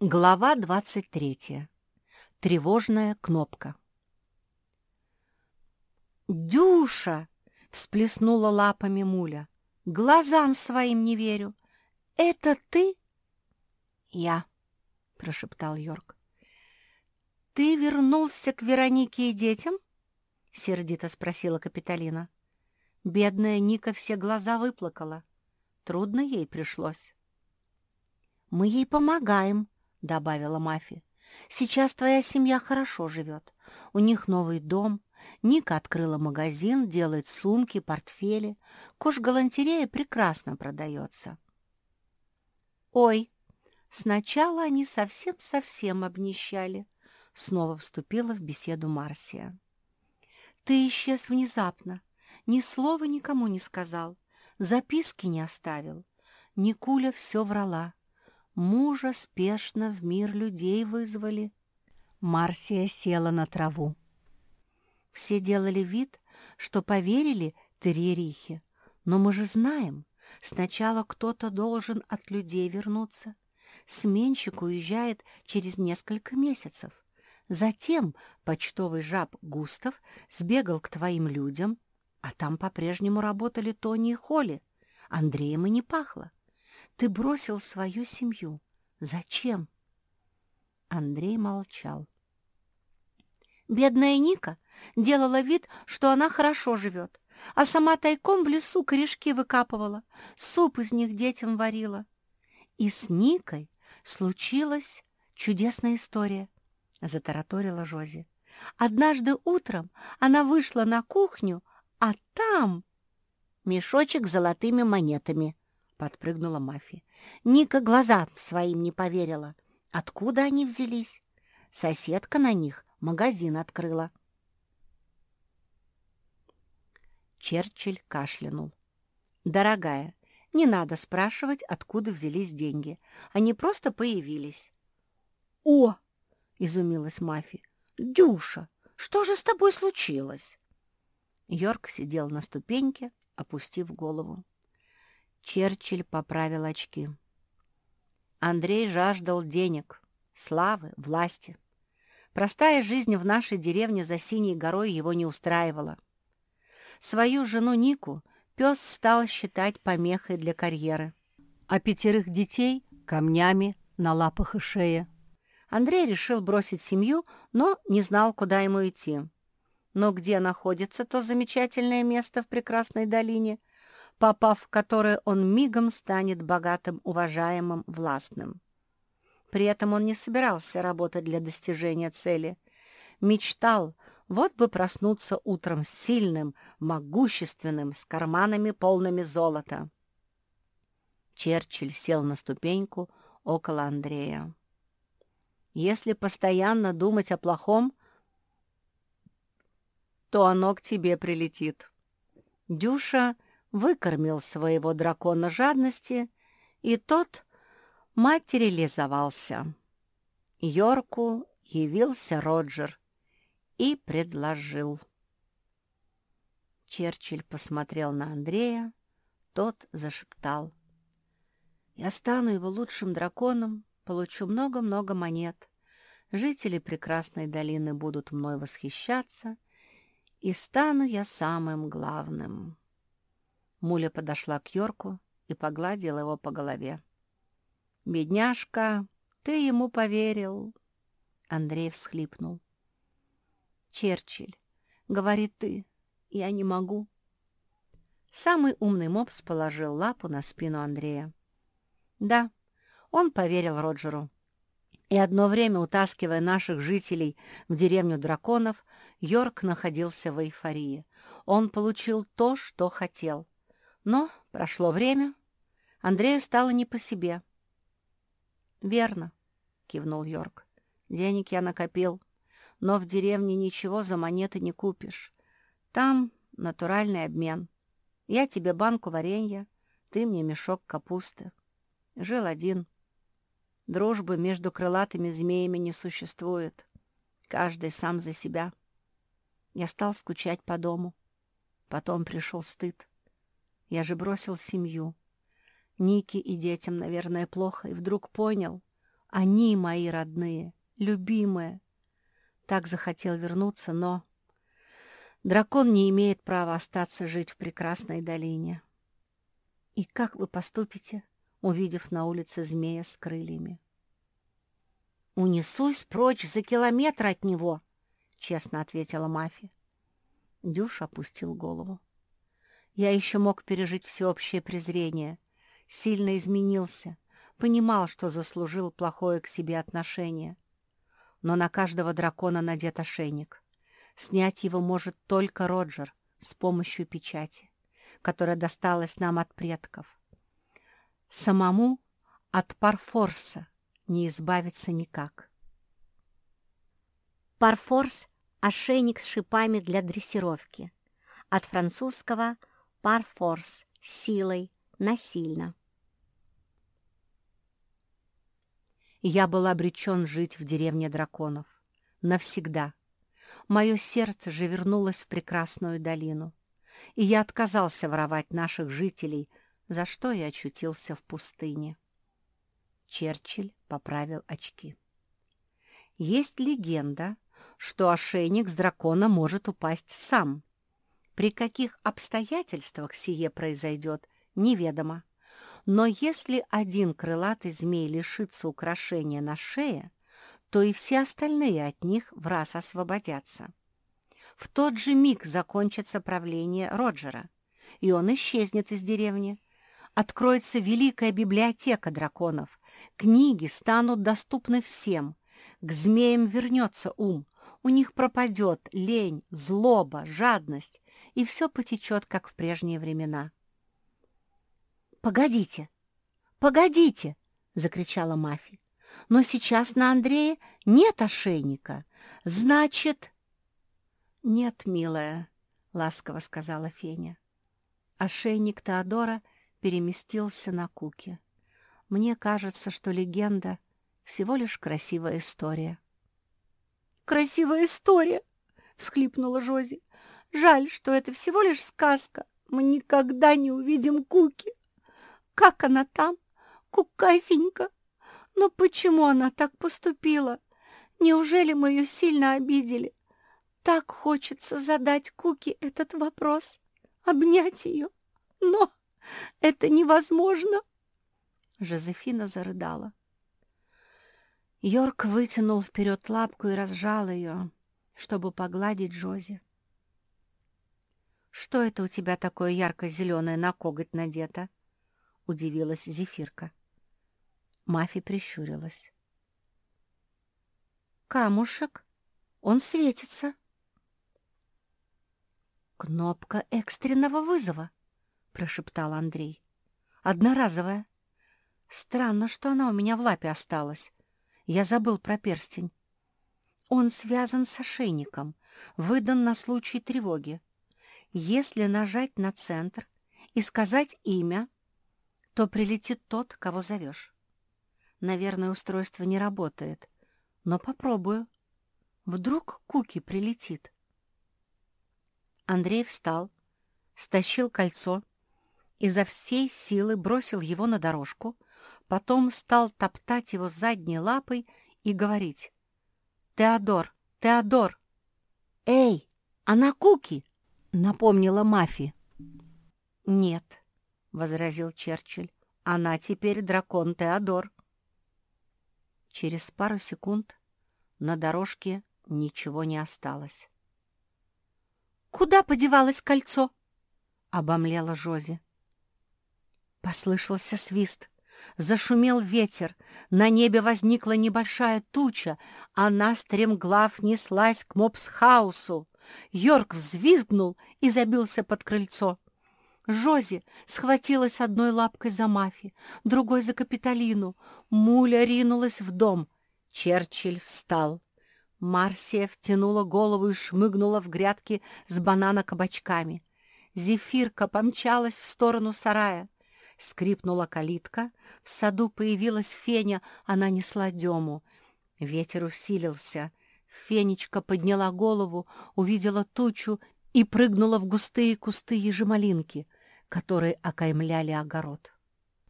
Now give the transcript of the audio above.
Глава 23. Тревожная кнопка. «Дюша!» — всплеснула лапами Муля. «Глазам своим не верю. Это ты?» «Я», — прошептал Йорк. «Ты вернулся к Веронике и детям?» — сердито спросила Капитолина. Бедная Ника все глаза выплакала. Трудно ей пришлось. «Мы ей помогаем», — добавила Мафи. «Сейчас твоя семья хорошо живет. У них новый дом. Ника открыла магазин, делает сумки, портфели. Кожгалантерея прекрасно продается». «Ой, сначала они совсем-совсем обнищали», — снова вступила в беседу Марсия. «Ты исчез внезапно, ни слова никому не сказал, записки не оставил. Никуля все врала. Мужа спешно в мир людей вызвали. Марсия села на траву. Все делали вид, что поверили Терерихе, но мы же знаем, сначала кто-то должен от людей вернуться. Сменщик уезжает через несколько месяцев. Затем почтовый жаб Густав сбегал к твоим людям, а там по-прежнему работали Тони и Холли. Андреем и не пахло. Ты бросил свою семью. Зачем?» Андрей молчал. Бедная Ника делала вид, что она хорошо живет, а сама тайком в лесу корешки выкапывала, суп из них детям варила. И с Никой случилась чудесная история, — затараторила Жози. Однажды утром она вышла на кухню, а там... Мешочек с золотыми монетами, подпрыгнула Мафи. Ника глазам своим не поверила. Откуда они взялись? Соседка на них магазин открыла. Черчилль кашлянул. «Дорогая, не надо спрашивать, откуда взялись деньги. Они просто появились». «О!» — изумилась Мафи. «Дюша, что же с тобой случилось?» Йорк сидел на ступеньке, опустив голову. Черчилль поправил очки. Андрей жаждал денег, славы, власти. Простая жизнь в нашей деревне за Синей горой его не устраивала. Свою жену Нику пес стал считать помехой для карьеры, а пятерых детей — камнями на лапах и шее. Андрей решил бросить семью, но не знал, куда ему идти. Но где находится то замечательное место в прекрасной долине, попав в которое он мигом станет богатым, уважаемым, властным. При этом он не собирался работать для достижения цели. Мечтал, вот бы проснуться утром сильным, могущественным, с карманами полными золота. Черчилль сел на ступеньку около Андрея. «Если постоянно думать о плохом, то оно к тебе прилетит». Дюша выкормил своего дракона жадности, и тот материализовался. Йорку явился Роджер и предложил. Черчилль посмотрел на Андрея, тот зашептал. «Я стану его лучшим драконом, получу много-много монет. Жители прекрасной долины будут мной восхищаться, и стану я самым главным». Муля подошла к Йорку и погладила его по голове. «Бедняжка, ты ему поверил!» Андрей всхлипнул. «Черчилль, — говорит ты, — я не могу». Самый умный мопс положил лапу на спину Андрея. Да, он поверил Роджеру. И одно время, утаскивая наших жителей в деревню драконов, Йорк находился в эйфории. Он получил то, что хотел. Но прошло время, Андрею стало не по себе. «Верно», — кивнул Йорк. «Денег я накопил, но в деревне ничего за монеты не купишь. Там натуральный обмен. Я тебе банку варенья, ты мне мешок капусты. Жил один. Дружбы между крылатыми змеями не существует. Каждый сам за себя. Я стал скучать по дому. Потом пришел стыд. Я же бросил семью. Нике и детям, наверное, плохо, и вдруг понял, Они мои родные, любимые. Так захотел вернуться, но... Дракон не имеет права остаться жить в прекрасной долине. И как вы поступите, увидев на улице змея с крыльями? «Унесусь прочь за километр от него», — честно ответила Мафи. Дюш опустил голову. Я еще мог пережить всеобщее презрение. Сильно изменился, понимал, что заслужил плохое к себе отношение. Но на каждого дракона надет ошейник. Снять его может только Роджер с помощью печати, которая досталась нам от предков. Самому от Парфорса не избавиться никак. Парфорс – ошейник с шипами для дрессировки. От французского «парфорс» – силой, насильно. Я был обречен жить в деревне драконов. Навсегда. Мое сердце же вернулось в прекрасную долину, и я отказался воровать наших жителей, за что я очутился в пустыне. Черчилль поправил очки. Есть легенда, что ошейник с дракона может упасть сам. При каких обстоятельствах сие произойдет, неведомо. Но если один крылатый змей лишится украшения на шее, то и все остальные от них в раз освободятся. В тот же миг закончится правление Роджера, и он исчезнет из деревни. Откроется великая библиотека драконов, книги станут доступны всем, к змеям вернется ум, у них пропадет лень, злоба, жадность, и все потечет, как в прежние времена. «Погодите! Погодите!» — закричала Мафи. «Но сейчас на Андрее нет ошейника. Значит...» «Нет, милая», — ласково сказала Феня. Ошейник Теодора переместился на Куки. Мне кажется, что легенда — всего лишь красивая история. «Красивая история!» — всхлипнула Жози. «Жаль, что это всего лишь сказка. Мы никогда не увидим Куки. Как она там? Кукасенька! Но почему она так поступила? Неужели мы ее сильно обидели? Так хочется задать Куки этот вопрос, обнять ее. Но это невозможно!» Жозефина зарыдала. Йорк вытянул вперед лапку и разжал ее, чтобы погладить Джози. «Что это у тебя такое ярко-зеленое на коготь надето?» — удивилась Зефирка. Мафи прищурилась. «Камушек, он светится». «Кнопка экстренного вызова», — прошептал Андрей. «Одноразовая. Странно, что она у меня в лапе осталась. Я забыл про перстень. Он связан с ошейником, выдан на случай тревоги. Если нажать на центр и сказать имя, то прилетит тот, кого зовешь. Наверное, устройство не работает, но попробую. Вдруг Куки прилетит. Андрей встал, стащил кольцо, изо всей силы бросил его на дорожку, потом стал топтать его задней лапой и говорить. «Теодор! Теодор!» «Эй, она Куки!» — напомнила Мафи. «Нет», — возразил Черчилль, — «она теперь дракон Теодор». Через пару секунд на дорожке ничего не осталось. «Куда подевалось кольцо?» — обомлела Жози. Послышался свист. Зашумел ветер, на небе возникла небольшая туча, она стремглав неслась к мопсхаусу. Йорк взвизгнул и забился под крыльцо. Жози схватилась одной лапкой за Мафи, другой за Капитолину. Муля ринулась в дом. Черчилль встал. Марсия втянула голову и шмыгнула в грядки с банана-кабачками. Зефирка помчалась в сторону сарая. Скрипнула калитка, в саду появилась Феня, она несла Дему. Ветер усилился. Фенечка подняла голову, увидела тучу и прыгнула в густые кусты ежемалинки, которые окаймляли огород.